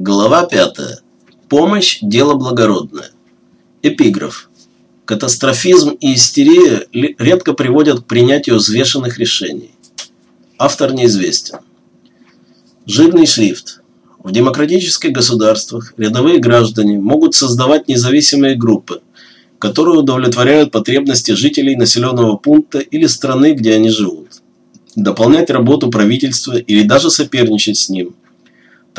Глава 5. Помощь – дело благородное. Эпиграф. Катастрофизм и истерия редко приводят к принятию взвешенных решений. Автор неизвестен. Жирный шрифт. В демократических государствах рядовые граждане могут создавать независимые группы, которые удовлетворяют потребности жителей населенного пункта или страны, где они живут, дополнять работу правительства или даже соперничать с ним –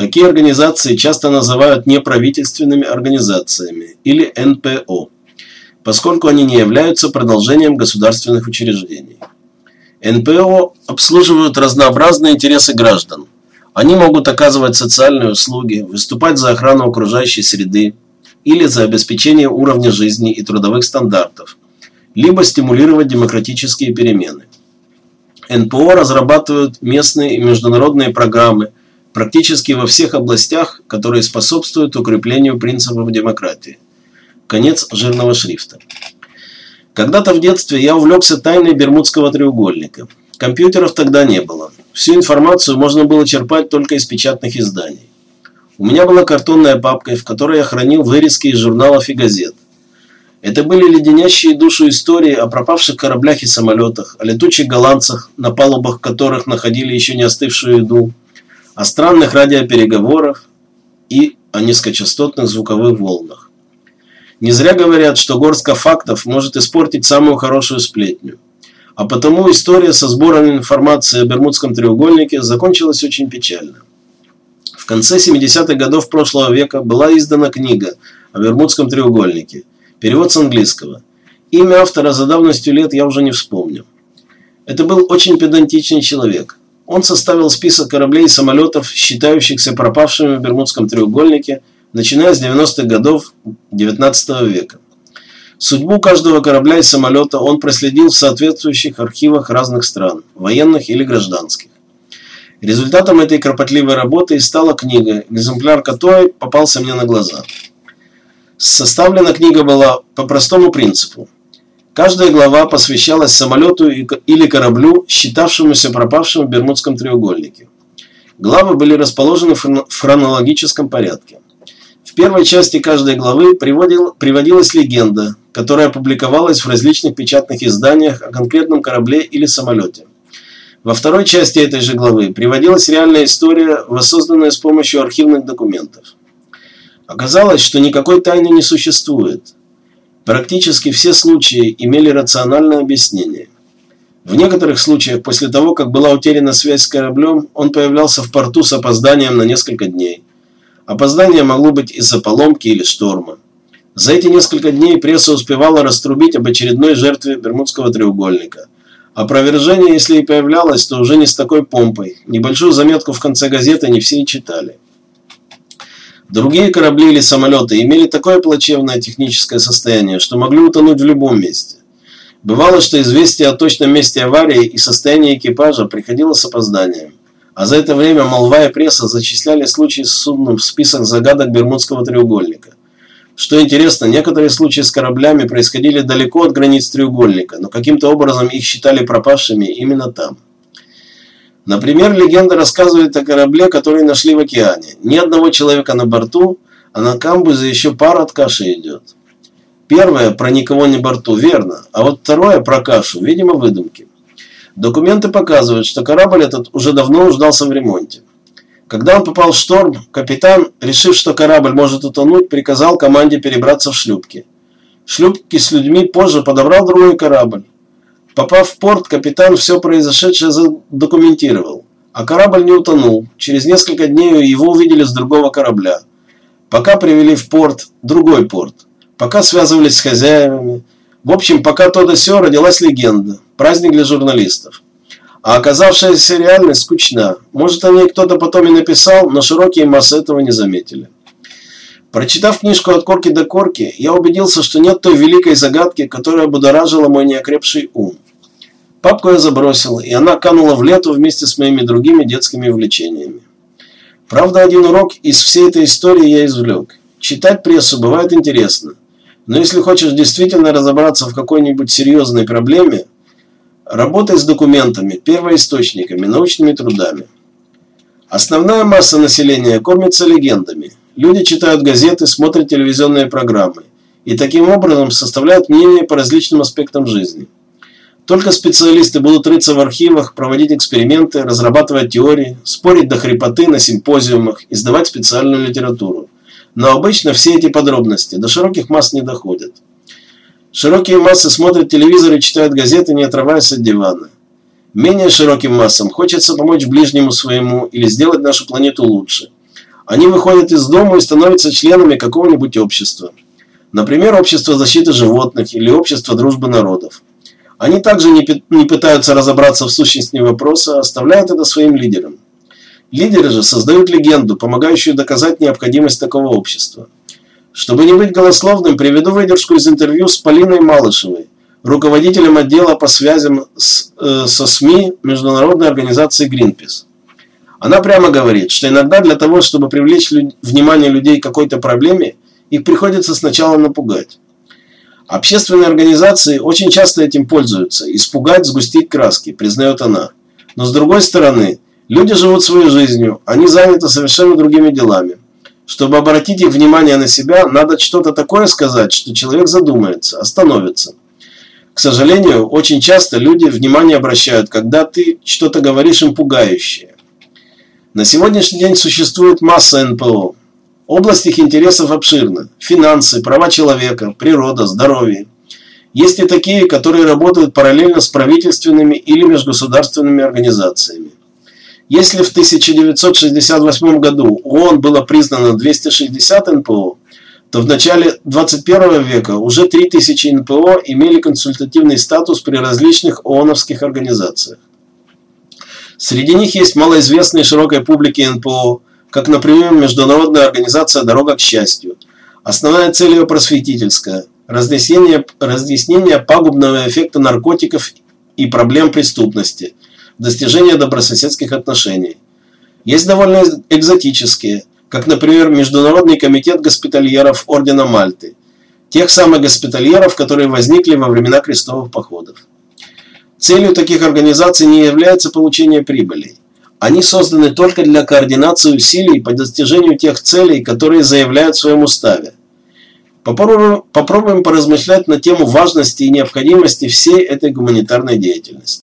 Такие организации часто называют неправительственными организациями или НПО, поскольку они не являются продолжением государственных учреждений. НПО обслуживают разнообразные интересы граждан. Они могут оказывать социальные услуги, выступать за охрану окружающей среды или за обеспечение уровня жизни и трудовых стандартов, либо стимулировать демократические перемены. НПО разрабатывают местные и международные программы – практически во всех областях, которые способствуют укреплению принципов демократии. Конец жирного шрифта. Когда-то в детстве я увлекся тайной Бермудского треугольника. Компьютеров тогда не было. Всю информацию можно было черпать только из печатных изданий. У меня была картонная папка, в которой я хранил вырезки из журналов и газет. Это были леденящие душу истории о пропавших кораблях и самолетах, о летучих голландцах, на палубах которых находили еще не остывшую еду, о странных радиопереговорах и о низкочастотных звуковых волнах. Не зря говорят, что горстка фактов может испортить самую хорошую сплетню. А потому история со сбором информации о Бермудском треугольнике закончилась очень печально. В конце 70-х годов прошлого века была издана книга о Бермудском треугольнике, перевод с английского. Имя автора за давностью лет я уже не вспомню. Это был очень педантичный человек. Он составил список кораблей и самолетов, считающихся пропавшими в Бермудском треугольнике, начиная с 90-х годов XIX века. Судьбу каждого корабля и самолета он проследил в соответствующих архивах разных стран, военных или гражданских. Результатом этой кропотливой работы и стала книга, экземпляр которой попался мне на глаза. Составлена книга была по простому принципу – Каждая глава посвящалась самолету или кораблю, считавшемуся пропавшим в Бермудском треугольнике. Главы были расположены в хронологическом порядке. В первой части каждой главы приводилась легенда, которая публиковалась в различных печатных изданиях о конкретном корабле или самолете. Во второй части этой же главы приводилась реальная история, воссозданная с помощью архивных документов. Оказалось, что никакой тайны не существует – Практически все случаи имели рациональное объяснение. В некоторых случаях, после того, как была утеряна связь с кораблем, он появлялся в порту с опозданием на несколько дней. Опоздание могло быть из-за поломки или шторма. За эти несколько дней пресса успевала раструбить об очередной жертве Бермудского треугольника. Опровержение, если и появлялось, то уже не с такой помпой. Небольшую заметку в конце газеты не все и читали. Другие корабли или самолеты имели такое плачевное техническое состояние, что могли утонуть в любом месте. Бывало, что известие о точном месте аварии и состоянии экипажа приходило с опозданием. А за это время молва и пресса зачисляли случаи с судном в список загадок Бермудского треугольника. Что интересно, некоторые случаи с кораблями происходили далеко от границ треугольника, но каким-то образом их считали пропавшими именно там. Например, легенда рассказывает о корабле, который нашли в океане. Ни одного человека на борту, а на камбузе еще пара от каши идет. Первое про никого не борту, верно, а вот второе про кашу, видимо, выдумки. Документы показывают, что корабль этот уже давно нуждался в ремонте. Когда он попал в шторм, капитан, решив, что корабль может утонуть, приказал команде перебраться в шлюпки. Шлюпки с людьми позже подобрал другой корабль. Попав в порт, капитан все произошедшее задокументировал. А корабль не утонул. Через несколько дней его увидели с другого корабля. Пока привели в порт, другой порт. Пока связывались с хозяевами. В общем, пока то да сё, родилась легенда. Праздник для журналистов. А оказавшаяся реальность скучна. Может, о ней кто-то потом и написал, но широкие массы этого не заметили. Прочитав книжку от корки до корки, я убедился, что нет той великой загадки, которая будоражила мой неокрепший ум. Папку я забросил, и она канула в лету вместе с моими другими детскими увлечениями. Правда, один урок из всей этой истории я извлек. Читать прессу бывает интересно, но если хочешь действительно разобраться в какой-нибудь серьезной проблеме, работай с документами, первоисточниками, научными трудами. Основная масса населения кормится легендами. Люди читают газеты, смотрят телевизионные программы и таким образом составляют мнение по различным аспектам жизни. Только специалисты будут рыться в архивах, проводить эксперименты, разрабатывать теории, спорить до хрипоты на симпозиумах, издавать специальную литературу. Но обычно все эти подробности до широких масс не доходят. Широкие массы смотрят телевизор и читают газеты, не отрываясь от дивана. Менее широким массам хочется помочь ближнему своему или сделать нашу планету лучше. Они выходят из дома и становятся членами какого-нибудь общества. Например, общество защиты животных или общество дружбы народов. Они также не, не пытаются разобраться в сущности вопроса, а оставляют это своим лидерам. Лидеры же создают легенду, помогающую доказать необходимость такого общества. Чтобы не быть голословным, приведу выдержку из интервью с Полиной Малышевой, руководителем отдела по связям с, э, со СМИ Международной организации Greenpeace. Она прямо говорит, что иногда для того, чтобы привлечь люд... внимание людей к какой-то проблеме, их приходится сначала напугать. Общественные организации очень часто этим пользуются, испугать, сгустить краски, признает она. Но с другой стороны, люди живут своей жизнью, они заняты совершенно другими делами. Чтобы обратить их внимание на себя, надо что-то такое сказать, что человек задумается, остановится. К сожалению, очень часто люди внимание обращают, когда ты что-то говоришь им пугающее. На сегодняшний день существует масса НПО. Область их интересов обширна. Финансы, права человека, природа, здоровье. Есть и такие, которые работают параллельно с правительственными или межгосударственными организациями. Если в 1968 году ООН было признано 260 НПО, то в начале 21 века уже 3000 НПО имели консультативный статус при различных ООНовских организациях. Среди них есть малоизвестные широкой публике НПО, как, например, Международная организация «Дорога к счастью». Основная цель ее просветительская – разъяснение, разъяснение пагубного эффекта наркотиков и проблем преступности – достижения добрососедских отношений. Есть довольно экзотические, как, например, Международный комитет госпитальеров Ордена Мальты, тех самых госпитальеров, которые возникли во времена крестовых походов. Целью таких организаций не является получение прибыли. Они созданы только для координации усилий по достижению тех целей, которые заявляют в своем уставе. Попробуем, попробуем поразмышлять на тему важности и необходимости всей этой гуманитарной деятельности.